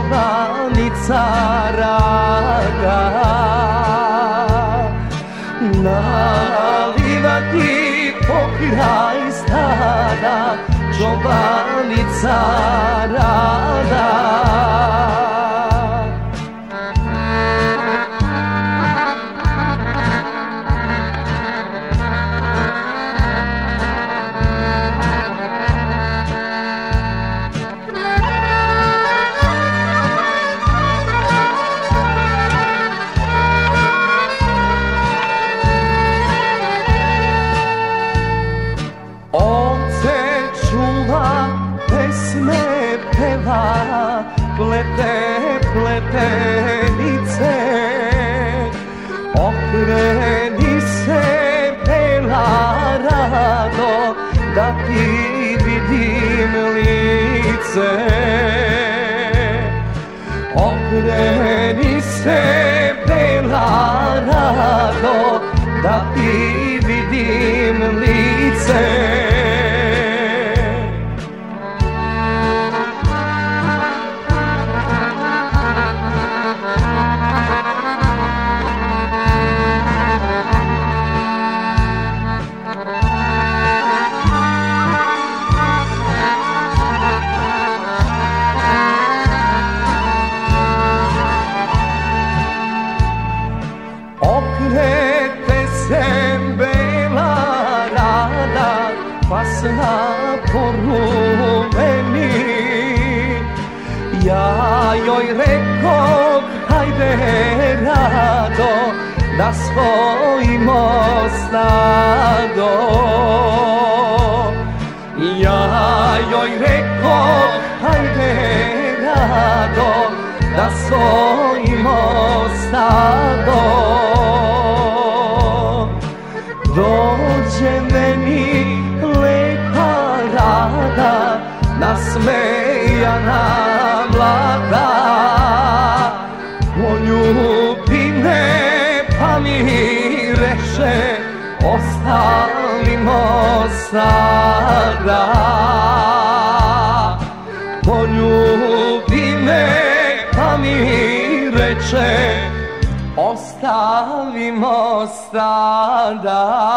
novanica raga. Na livadli pokraj stara čobanica raga. Rada plete pletenice Okreni se bela rado da ti vidim lice. Okreni se bela rado da ti vidim pasna porumeni Ja joj rekao hajde rado da spojimo stado Ja joj rekao hajde rado da spojimo stado Dođe nasmejana mlada. Poljubi me pa mi reše ostavimo sada. Poljubi me pa mi reče ostavimo sada